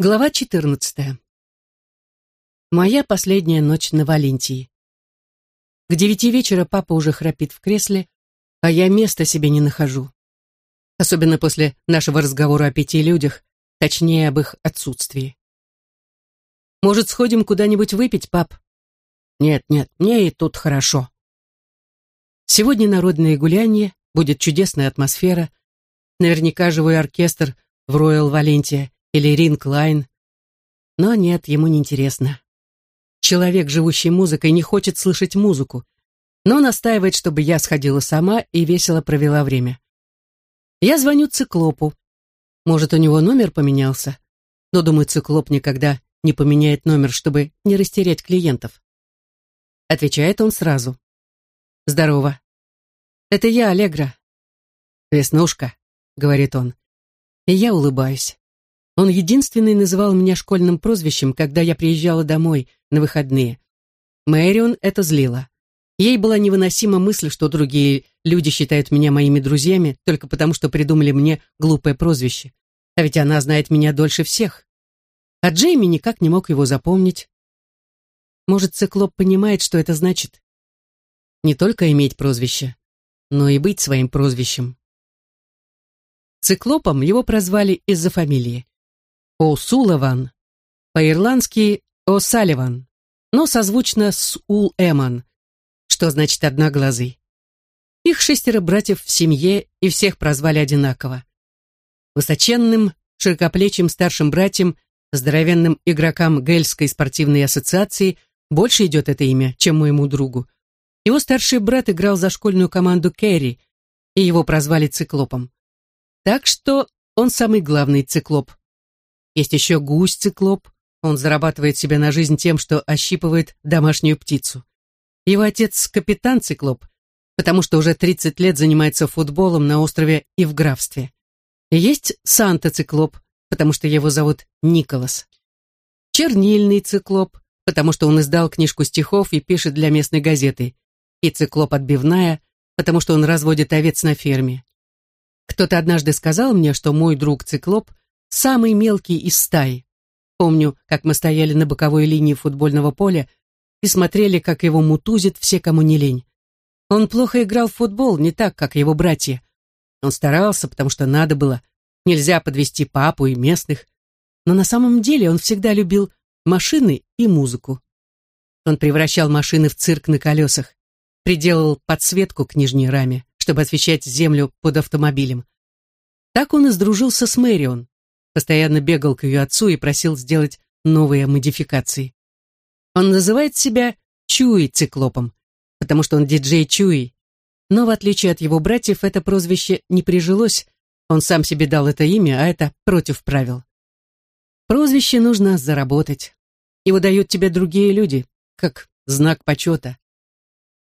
Глава 14. Моя последняя ночь на Валентии. К девяти вечера папа уже храпит в кресле, а я места себе не нахожу. Особенно после нашего разговора о пяти людях, точнее, об их отсутствии. «Может, сходим куда-нибудь выпить, пап?» «Нет, нет, мне и тут хорошо». Сегодня народное гуляние, будет чудесная атмосфера, наверняка живой оркестр в Роyal Валентия или Ринг Лайн. Но нет, ему не интересно. Человек, живущий музыкой, не хочет слышать музыку, но настаивает, чтобы я сходила сама и весело провела время. Я звоню циклопу. Может, у него номер поменялся? Но, думаю, циклоп никогда не поменяет номер, чтобы не растерять клиентов. Отвечает он сразу. «Здорово. Это я, Аллегра». «Веснушка», — говорит он. И я улыбаюсь. Он единственный называл меня школьным прозвищем, когда я приезжала домой на выходные. Мэрион это злило. Ей была невыносима мысль, что другие люди считают меня моими друзьями только потому, что придумали мне глупое прозвище. А ведь она знает меня дольше всех. А Джейми никак не мог его запомнить. Может, циклоп понимает, что это значит? Не только иметь прозвище, но и быть своим прозвищем. Циклопом его прозвали из-за фамилии. О'Сулливан, по-ирландски О'Салливан, но созвучно с Ул-Эман, что значит «одноглазый». Их шестеро братьев в семье, и всех прозвали одинаково. Высоченным, широкоплечим старшим братьям, здоровенным игрокам Гельской спортивной ассоциации больше идет это имя, чем моему другу. Его старший брат играл за школьную команду Керри, и его прозвали циклопом. Так что он самый главный циклоп. Есть еще гусь-циклоп. Он зарабатывает себе на жизнь тем, что ощипывает домашнюю птицу. Его отец – капитан-циклоп, потому что уже 30 лет занимается футболом на острове и в графстве. Есть Санта-циклоп, потому что его зовут Николас. Чернильный циклоп, потому что он издал книжку стихов и пишет для местной газеты. И циклоп отбивная, потому что он разводит овец на ферме. Кто-то однажды сказал мне, что мой друг циклоп самый мелкий из стаи. Помню, как мы стояли на боковой линии футбольного поля и смотрели, как его мутузит все, кому не лень. Он плохо играл в футбол, не так, как его братья. Он старался, потому что надо было. Нельзя подвести папу и местных. Но на самом деле он всегда любил машины и музыку. Он превращал машины в цирк на колесах, приделал подсветку к нижней раме, чтобы освещать землю под автомобилем. Так он и сдружился с Мэрион постоянно бегал к ее отцу и просил сделать новые модификации. Он называет себя Чуи циклопом, потому что он диджей Чуи. Но в отличие от его братьев, это прозвище не прижилось, он сам себе дал это имя, а это против правил. Прозвище нужно заработать. Его дают тебе другие люди, как знак почета.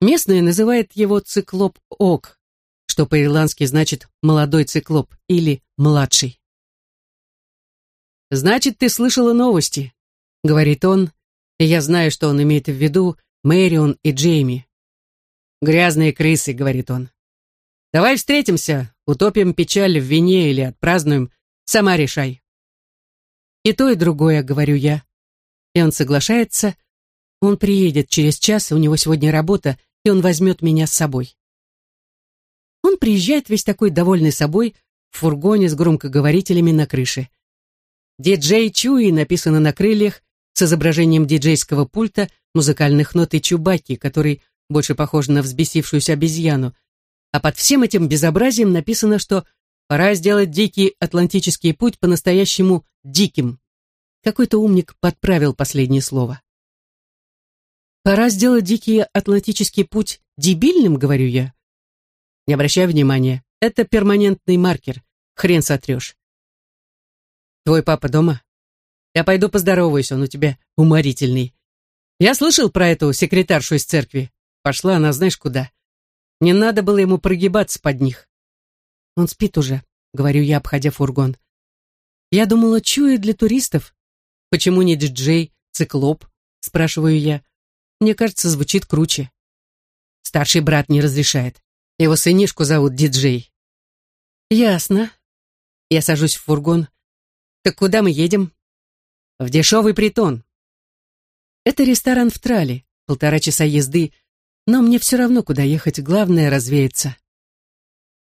Местные называют его циклоп Ок, что по-ирландски значит «молодой циклоп» или «младший». «Значит, ты слышала новости», — говорит он, я знаю, что он имеет в виду Мэрион и Джейми. «Грязные крысы», — говорит он. «Давай встретимся, утопим печаль в вине или отпразднуем. Сама решай». «И то, и другое», — говорю я. И он соглашается. Он приедет через час, у него сегодня работа, и он возьмет меня с собой. Он приезжает весь такой довольный собой в фургоне с громкоговорителями на крыше. «Диджей Чуи» написано на крыльях с изображением диджейского пульта, музыкальных нот и Чубаки, который больше похож на взбесившуюся обезьяну. А под всем этим безобразием написано, что пора сделать дикий атлантический путь по-настоящему диким. Какой-то умник подправил последнее слово. «Пора сделать дикий атлантический путь дебильным», — говорю я. Не обращай внимания, это перманентный маркер, хрен сотрешь. Твой папа дома? Я пойду поздороваюсь, он у тебя уморительный. Я слышал про эту секретаршу из церкви. Пошла она знаешь куда. Не надо было ему прогибаться под них. Он спит уже, говорю я, обходя фургон. Я думала, чую для туристов. Почему не диджей, циклоп? Спрашиваю я. Мне кажется, звучит круче. Старший брат не разрешает. Его сынишку зовут диджей. Ясно. Я сажусь в фургон, «Так куда мы едем?» В дешевый притон. Это ресторан в Трале, полтора часа езды, но мне все равно, куда ехать, главное развеяться.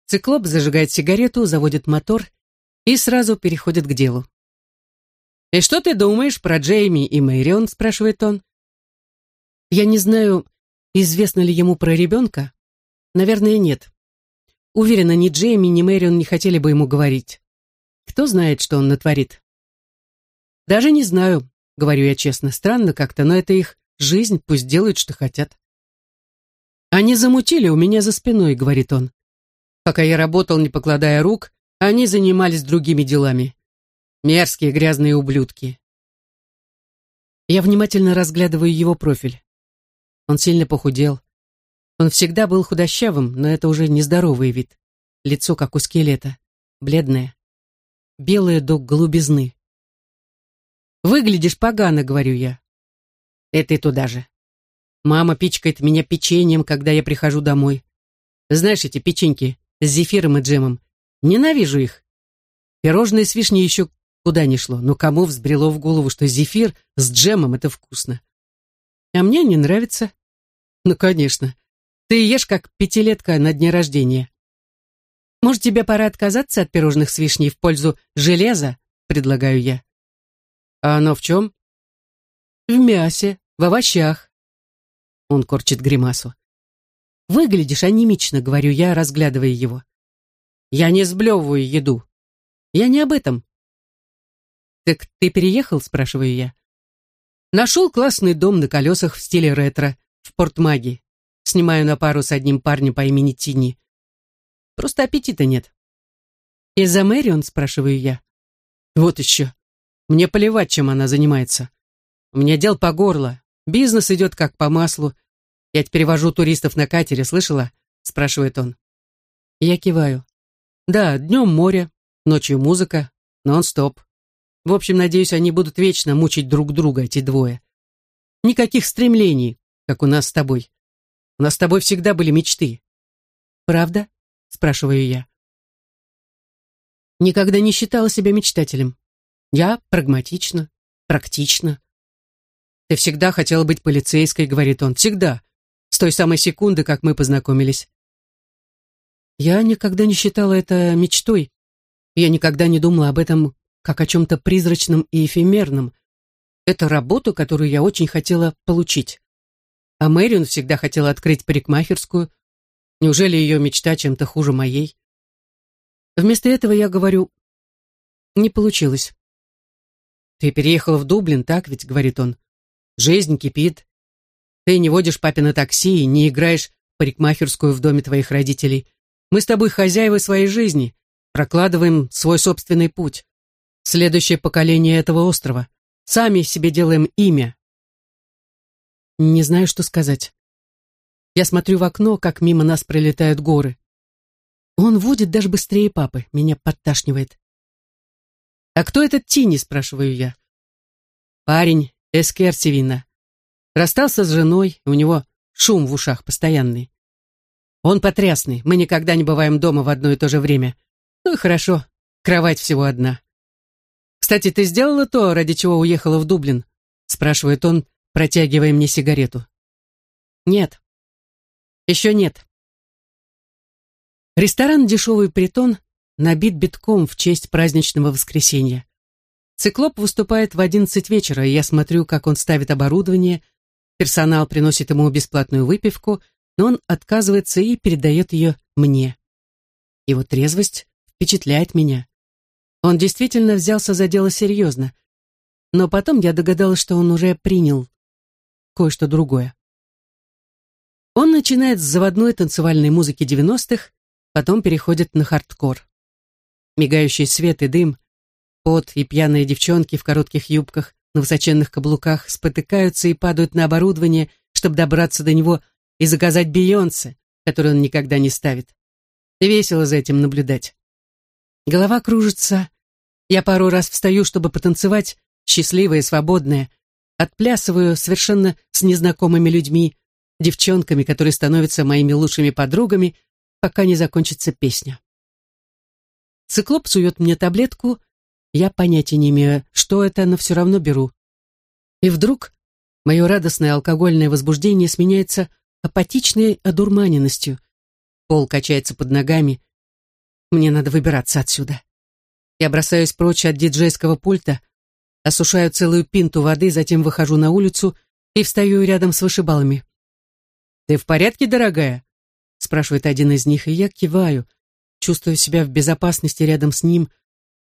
Циклоп зажигает сигарету, заводит мотор и сразу переходит к делу. «И что ты думаешь про Джейми и Мэрион?» – спрашивает он. Я не знаю, известно ли ему про ребенка. Наверное, нет. Уверена, ни Джейми, ни Мэрион не хотели бы ему говорить. Кто знает, что он натворит? Даже не знаю, говорю я честно. Странно как-то, но это их жизнь, пусть делают, что хотят. Они замутили у меня за спиной, говорит он. Пока я работал, не покладая рук, они занимались другими делами. Мерзкие грязные ублюдки. Я внимательно разглядываю его профиль. Он сильно похудел. Он всегда был худощавым, но это уже нездоровый вид. Лицо как у скелета, бледное, белое до голубизны. «Выглядишь погано», — говорю я. «Это и туда же. Мама пичкает меня печеньем, когда я прихожу домой. Знаешь эти печеньки с зефиром и джемом? Ненавижу их. Пирожные с вишней еще куда ни шло, но кому взбрело в голову, что зефир с джемом — это вкусно? А мне не нравится. Ну, конечно. Ты ешь как пятилетка на дне рождения. Может, тебе пора отказаться от пирожных с вишней в пользу железа, предлагаю я. А оно в чем? В мясе, в овощах. Он корчит гримасу. Выглядишь анемично, говорю я, разглядывая его. Я не сблевываю еду. Я не об этом. Так ты переехал, спрашиваю я. Нашел классный дом на колесах в стиле ретро в Портмаге. Снимаю на пару с одним парнем по имени Тини. Просто аппетита нет. Из-за Мэрион, спрашиваю я. Вот еще. Мне плевать, чем она занимается. У меня дел по горло. Бизнес идет как по маслу. Я теперь вожу туристов на катере, слышала? Спрашивает он. Я киваю. Да, днем море, ночью музыка, нон-стоп. В общем, надеюсь, они будут вечно мучить друг друга, эти двое. Никаких стремлений, как у нас с тобой. У нас с тобой всегда были мечты. Правда? Спрашиваю я. Никогда не считала себя мечтателем. Я прагматична, практична. Ты всегда хотела быть полицейской, говорит он. Всегда. С той самой секунды, как мы познакомились. Я никогда не считала это мечтой. Я никогда не думала об этом как о чем-то призрачном и эфемерном. Это работа, которую я очень хотела получить. А Мэрион всегда хотела открыть парикмахерскую. Неужели ее мечта чем-то хуже моей? Вместо этого я говорю, не получилось. «Ты переехала в Дублин, так ведь?» — говорит он. «Жизнь кипит. Ты не водишь папина такси и не играешь в парикмахерскую в доме твоих родителей. Мы с тобой хозяева своей жизни, прокладываем свой собственный путь. Следующее поколение этого острова. Сами себе делаем имя, не знаю, что сказать. Я смотрю в окно, как мимо нас пролетают горы. Он водит даже быстрее папы, меня подташнивает. «А кто этот Тини?» – спрашиваю я. «Парень Эскер Севина. Расстался с женой, у него шум в ушах постоянный. Он потрясный, мы никогда не бываем дома в одно и то же время. Ну и хорошо, кровать всего одна. Кстати, ты сделала то, ради чего уехала в Дублин?» – спрашивает он, протягивая мне сигарету. Нет. Еще нет. Ресторан «Дешевый притон» набит битком в честь праздничного воскресенья. Циклоп выступает в одиннадцать вечера, и я смотрю, как он ставит оборудование, персонал приносит ему бесплатную выпивку, но он отказывается и передает ее мне. Его трезвость впечатляет меня. Он действительно взялся за дело серьезно. Но потом я догадалась, что он уже принял кое-что другое. Он начинает с заводной танцевальной музыки 90-х, потом переходит на хардкор. Мигающий свет и дым, пот и пьяные девчонки в коротких юбках на высоченных каблуках спотыкаются и падают на оборудование, чтобы добраться до него и заказать Бейонсе, который он никогда не ставит. Весело за этим наблюдать. Голова кружится. Я пару раз встаю, чтобы потанцевать, счастливая и свободная, отплясываю совершенно с незнакомыми людьми, девчонками, которые становятся моими лучшими подругами, пока не закончится песня. Циклоп сует мне таблетку, Я понятия не имею, что это, но все равно беру. И вдруг мое радостное алкогольное возбуждение сменяется апатичной одурманенностью. Пол качается под ногами. Мне надо выбираться отсюда. Я бросаюсь прочь от диджейского пульта, осушаю целую пинту воды, затем выхожу на улицу и встаю рядом с вышибалами. «Ты в порядке, дорогая?» спрашивает один из них, и я киваю, чувствую себя в безопасности рядом с ним,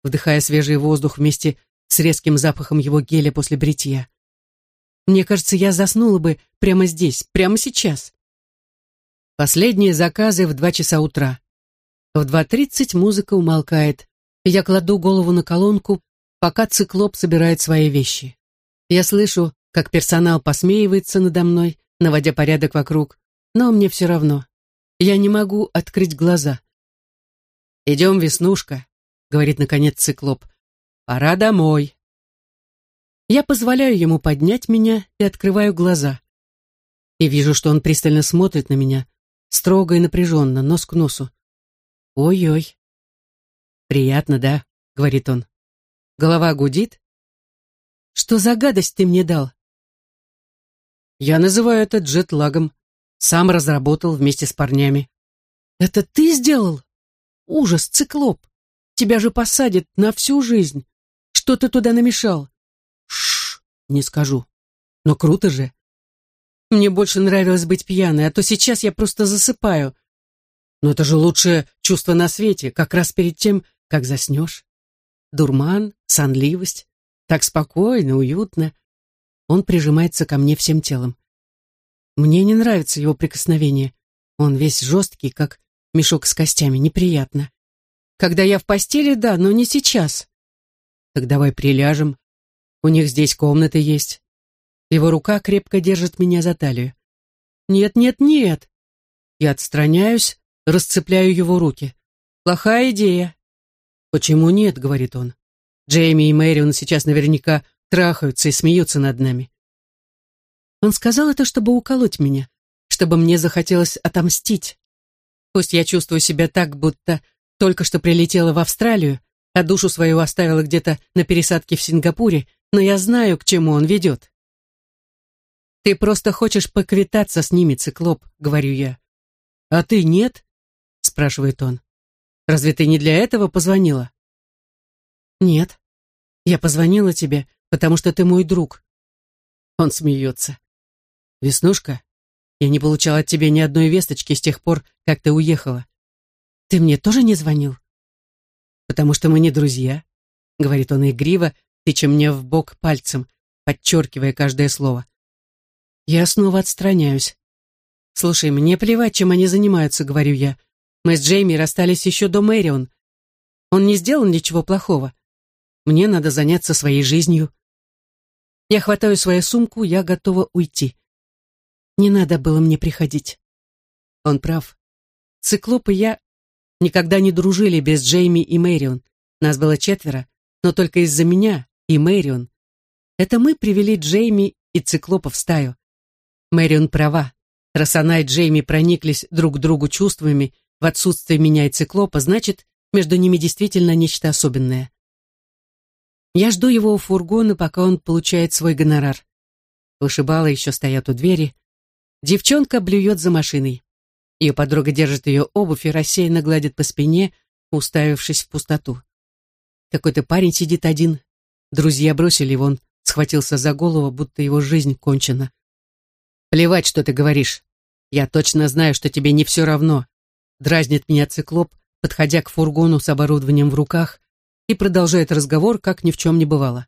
вдыхая свежий воздух вместе с резким запахом его геля после бритья. Мне кажется, я заснула бы прямо здесь, прямо сейчас. Последние заказы в два часа утра. В 2.30 музыка умолкает, и я кладу голову на колонку, пока циклоп собирает свои вещи. Я слышу, как персонал посмеивается надо мной, наводя порядок вокруг, но мне все равно. Я не могу открыть глаза. «Идем, Веснушка», — говорит наконец циклоп. «Пора домой». Я позволяю ему поднять меня и открываю глаза. И вижу, что он пристально смотрит на меня, строго и напряженно, нос к носу. «Ой-ой». «Приятно, да?» — говорит он. «Голова гудит?» «Что за гадость ты мне дал?» «Я называю это джетлагом», сам разработал вместе с парнями. Это ты сделал? Ужас, циклоп. Тебя же посадят на всю жизнь. Что ты туда намешал? Шш, не скажу. Но круто же. Мне больше нравилось быть пьяной, а то сейчас я просто засыпаю. Но это же лучшее чувство на свете, как раз перед тем, как заснешь. Дурман, сонливость. Так спокойно, уютно. Он прижимается ко мне всем телом. Мне не нравится его прикосновение. Он весь жесткий, как мешок с костями, неприятно. Когда я в постели, да, но не сейчас. Так давай приляжем. У них здесь комнаты есть. Его рука крепко держит меня за талию. Нет, нет, нет. Я отстраняюсь, расцепляю его руки. Плохая идея. Почему нет, говорит он. Джейми и Мэрион сейчас наверняка трахаются и смеются над нами. Он сказал это, чтобы уколоть меня, чтобы мне захотелось отомстить. Пусть я чувствую себя так, будто только что прилетела в Австралию, а душу свою оставила где-то на пересадке в Сингапуре, но я знаю, к чему он ведет. «Ты просто хочешь поквитаться с ними, циклоп», — говорю я. «А ты нет?» — спрашивает он. «Разве ты не для этого позвонила?» «Нет. Я позвонила тебе, потому что ты мой друг». Он смеется. «Веснушка, я не получал от тебя ни одной весточки с тех пор, как ты уехала. Ты мне тоже не звонил?» «Потому что мы не друзья», — говорит он игриво, тыча мне в бок пальцем, подчеркивая каждое слово. Я снова отстраняюсь. «Слушай, мне плевать, чем они занимаются», — говорю я. «Мы с Джейми расстались еще до Мэрион. Он не сделал ничего плохого. Мне надо заняться своей жизнью». Я хватаю свою сумку, я готова уйти. Не надо было мне приходить. Он прав. Циклоп и я никогда не дружили без Джейми и Мэрион. Нас было четверо, но только из-за меня и Мэрион. Это мы привели Джейми и Циклопа в стаю. Мэрион права. Раз она и Джейми прониклись друг к другу чувствами в отсутствие меня и Циклопа, значит, между ними действительно нечто особенное. Я жду его у фургона, пока он получает свой гонорар. Вышибалы еще стоят у двери, Девчонка блюет за машиной. Ее подруга держит ее обувь и рассеянно гладит по спине, уставившись в пустоту. Какой-то парень сидит один. Друзья бросили его, он схватился за голову, будто его жизнь кончена. «Плевать, что ты говоришь. Я точно знаю, что тебе не все равно», дразнит меня циклоп, подходя к фургону с оборудованием в руках и продолжает разговор, как ни в чем не бывало.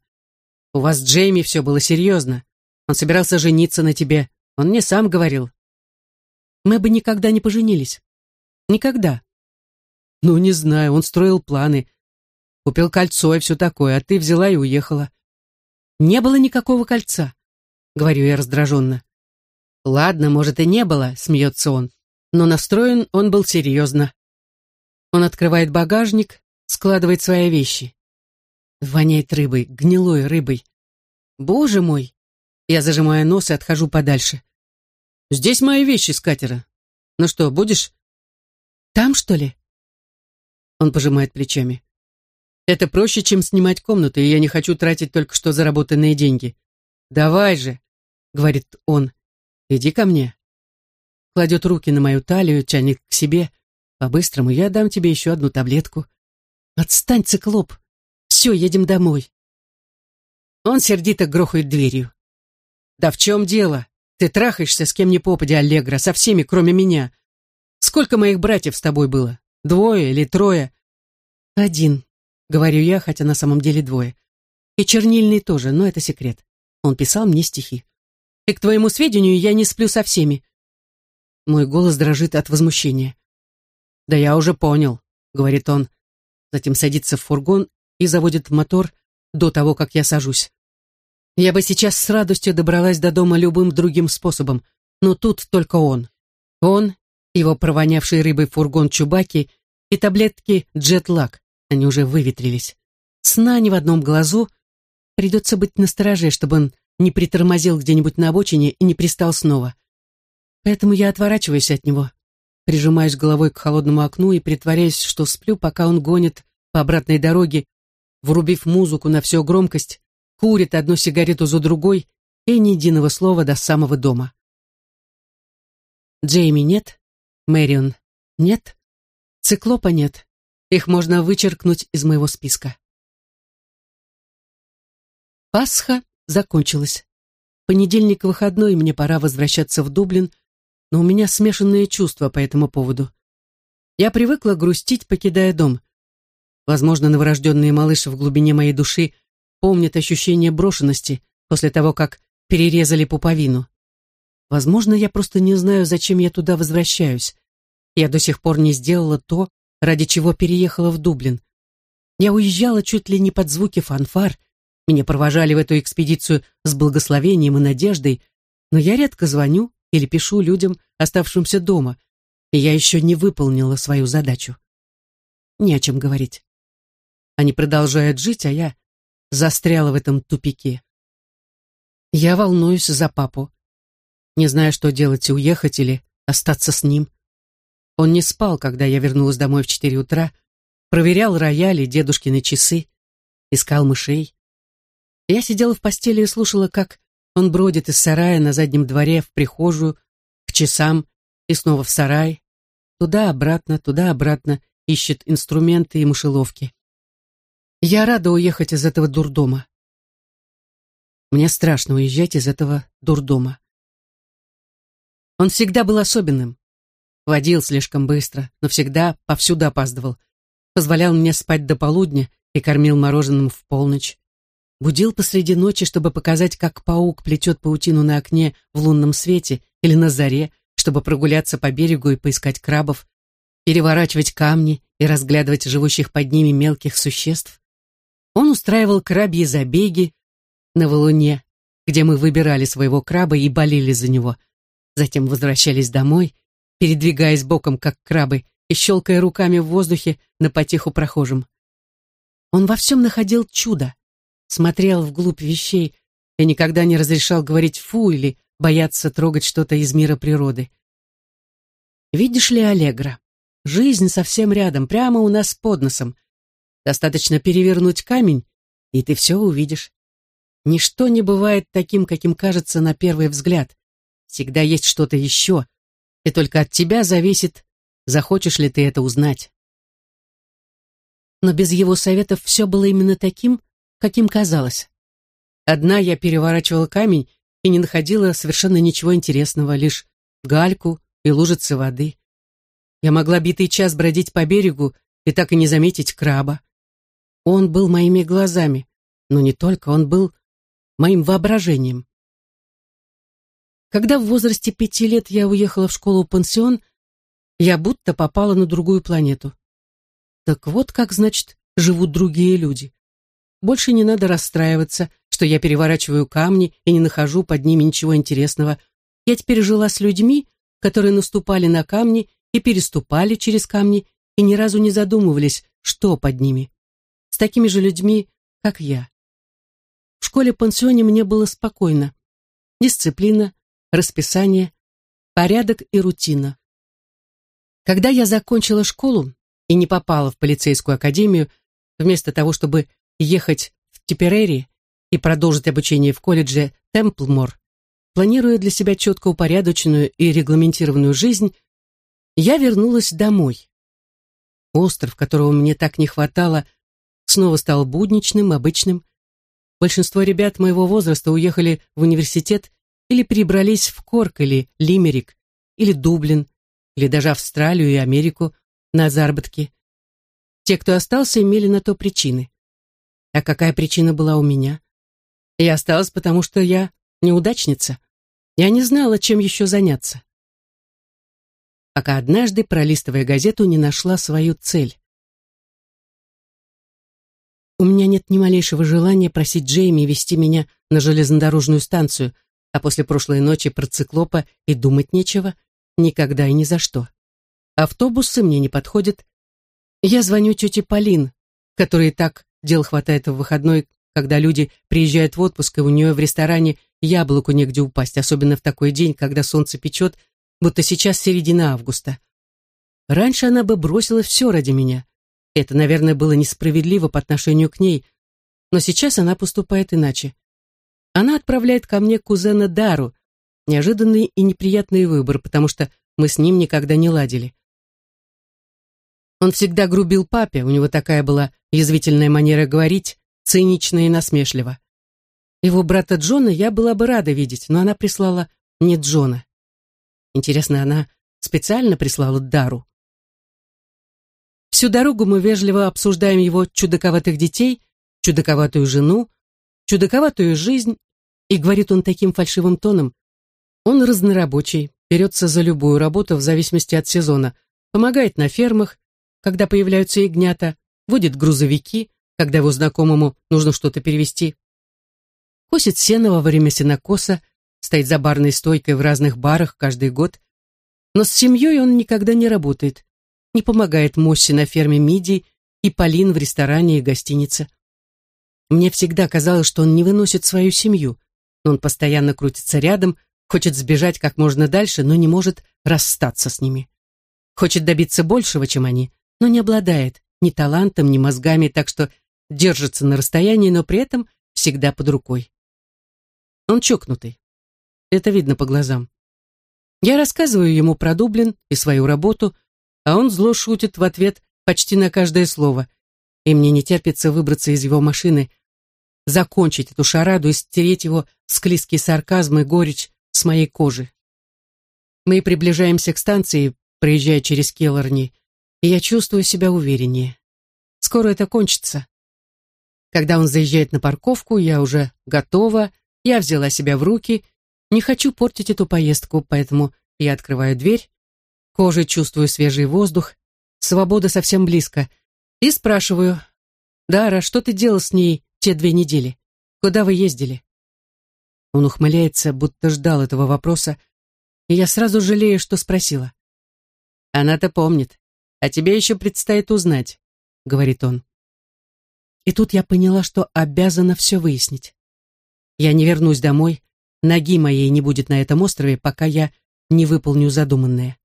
«У вас Джейми все было серьезно. Он собирался жениться на тебе, он мне сам говорил. Мы бы никогда не поженились. Никогда. Ну, не знаю, он строил планы. Купил кольцо и все такое, а ты взяла и уехала. Не было никакого кольца, говорю я раздраженно. Ладно, может и не было, смеется он, но настроен он был серьезно. Он открывает багажник, складывает свои вещи. Воняет рыбой, гнилой рыбой. Боже мой! Я зажимаю нос и отхожу подальше. Здесь мои вещи с катера. Ну что, будешь? Там, что ли? Он пожимает плечами. Это проще, чем снимать комнату, и я не хочу тратить только что заработанные деньги. Давай же, говорит он, иди ко мне. Кладет руки на мою талию, тянет к себе. По-быстрому я дам тебе еще одну таблетку. Отстань, циклоп. Все, едем домой. Он сердито грохает дверью. Да в чем дело? Ты трахаешься с кем ни попадя, Аллегра, со всеми, кроме меня. Сколько моих братьев с тобой было? Двое или трое? Один, говорю я, хотя на самом деле двое. И чернильный тоже, но это секрет. Он писал мне стихи. И к твоему сведению, я не сплю со всеми. Мой голос дрожит от возмущения. Да я уже понял, говорит он. Затем садится в фургон и заводит мотор до того, как я сажусь. Я бы сейчас с радостью добралась до дома любым другим способом, но тут только он. Он, его провонявший рыбой фургон Чубаки и таблетки джетлак, они уже выветрились. Сна ни в одном глазу, придется быть настороже, чтобы он не притормозил где-нибудь на обочине и не пристал снова. Поэтому я отворачиваюсь от него, прижимаюсь головой к холодному окну и притворяюсь, что сплю, пока он гонит по обратной дороге, врубив музыку на всю громкость, курит одну сигарету за другой и ни единого слова до самого дома. Джейми нет, Мэрион нет, Циклопа нет. Их можно вычеркнуть из моего списка. Пасха закончилась. Понедельник выходной, мне пора возвращаться в Дублин, но у меня смешанные чувства по этому поводу. Я привыкла грустить, покидая дом. Возможно, новорожденный малыш в глубине моей души помнит ощущение брошенности после того, как перерезали пуповину. Возможно, я просто не знаю, зачем я туда возвращаюсь. Я до сих пор не сделала то, ради чего переехала в Дублин. Я уезжала чуть ли не под звуки фанфар, меня провожали в эту экспедицию с благословением и надеждой, но я редко звоню или пишу людям, оставшимся дома, и я еще не выполнила свою задачу. Не о чем говорить. Они продолжают жить, а я застряла в этом тупике. Я волнуюсь за папу. Не знаю, что делать, уехать или остаться с ним. Он не спал, когда я вернулась домой в четыре утра, проверял рояль и дедушкины часы, искал мышей. Я сидела в постели и слушала, как он бродит из сарая на заднем дворе в прихожую, к часам и снова в сарай, туда-обратно, туда-обратно, ищет инструменты и мышеловки. Я рада уехать из этого дурдома. Мне страшно уезжать из этого дурдома. Он всегда был особенным. Водил слишком быстро, но всегда повсюду опаздывал. Позволял мне спать до полудня и кормил мороженым в полночь. Будил посреди ночи, чтобы показать, как паук плетет паутину на окне в лунном свете или на заре, чтобы прогуляться по берегу и поискать крабов, переворачивать камни и разглядывать живущих под ними мелких существ. Он устраивал крабьи забеги на валуне, где мы выбирали своего краба и болели за него. Затем возвращались домой, передвигаясь боком, как крабы, и щелкая руками в воздухе на потеху прохожим. Он во всем находил чудо, смотрел вглубь вещей и никогда не разрешал говорить «фу» или бояться трогать что-то из мира природы. Видишь ли, Аллегра, жизнь совсем рядом, прямо у нас под носом — Достаточно перевернуть камень, и ты все увидишь. Ничто не бывает таким, каким кажется на первый взгляд. Всегда есть что-то еще, и только от тебя зависит, захочешь ли ты это узнать. Но без его советов все было именно таким, каким казалось. Одна я переворачивала камень и не находила совершенно ничего интересного, лишь гальку и лужицы воды. Я могла битый час бродить по берегу и так и не заметить краба. Он был моими глазами, но не только, он был моим воображением. Когда в возрасте пяти лет я уехала в школу-пансион, я будто попала на другую планету. Так вот как, значит, живут другие люди. Больше не надо расстраиваться, что я переворачиваю камни и не нахожу под ними ничего интересного. Я теперь жила с людьми, которые наступали на камни и переступали через камни и ни разу не задумывались, что под ними с такими же людьми, как я. В школе-пансионе мне было спокойно. Дисциплина, расписание, порядок и рутина. Когда я закончила школу и не попала в полицейскую академию, вместо того, чтобы ехать в Типерери и продолжить обучение в колледже Темплмор, планируя для себя четко упорядоченную и регламентированную жизнь, я вернулась домой. Остров, которого мне так не хватало, снова стал будничным, обычным. Большинство ребят моего возраста уехали в университет или перебрались в Корк или Лимерик, или Дублин, или даже Австралию и Америку на заработки. Те, кто остался, имели на то причины. А какая причина была у меня? Я осталась, потому что я неудачница. Я не знала, чем еще заняться. Пока однажды, пролистывая газету, не нашла свою цель. У меня нет ни малейшего желания просить Джейми вести меня на железнодорожную станцию, а после прошлой ночи про циклопа и думать нечего, никогда и ни за что. Автобусы мне не подходят. Я звоню тете Полин, которой так дел хватает в выходной, когда люди приезжают в отпуск, и у нее в ресторане яблоку негде упасть, особенно в такой день, когда солнце печет, будто сейчас середина августа. Раньше она бы бросила все ради меня. Это, наверное, было несправедливо по отношению к ней, но сейчас она поступает иначе. Она отправляет ко мне кузена Дару, неожиданный и неприятный выбор, потому что мы с ним никогда не ладили. Он всегда грубил папе, у него такая была язвительная манера говорить, цинично и насмешливо. Его брата Джона я была бы рада видеть, но она прислала не Джона. Интересно, она специально прислала Дару? Всю дорогу мы вежливо обсуждаем его чудаковатых детей, чудаковатую жену, чудаковатую жизнь, и говорит он таким фальшивым тоном. Он разнорабочий, берется за любую работу в зависимости от сезона, помогает на фермах, когда появляются ягнята, водит грузовики, когда его знакомому нужно что-то перевести. Косит сено во время сенокоса, стоит за барной стойкой в разных барах каждый год. Но с семьей он никогда не работает, не помогает Мосси на ферме Миди и Полин в ресторане и гостинице. Мне всегда казалось, что он не выносит свою семью, но он постоянно крутится рядом, хочет сбежать как можно дальше, но не может расстаться с ними. Хочет добиться большего, чем они, но не обладает ни талантом, ни мозгами, так что держится на расстоянии, но при этом всегда под рукой. Он чокнутый. Это видно по глазам. Я рассказываю ему про Дублин и свою работу, а он зло шутит в ответ почти на каждое слово, и мне не терпится выбраться из его машины, закончить эту шараду и стереть его склизкий сарказм и горечь с моей кожи. Мы приближаемся к станции, проезжая через Келлорни, и я чувствую себя увереннее. Скоро это кончится. Когда он заезжает на парковку, я уже готова, я взяла себя в руки, не хочу портить эту поездку, поэтому я открываю дверь, кожей чувствую свежий воздух, свобода совсем близко, и спрашиваю, «Дара, что ты делал с ней те две недели? Куда вы ездили?» Он ухмыляется, будто ждал этого вопроса, и я сразу жалею, что спросила. «Она-то помнит. А тебе еще предстоит узнать», — говорит он. И тут я поняла, что обязана все выяснить. Я не вернусь домой, ноги моей не будет на этом острове, пока я не выполню задуманное.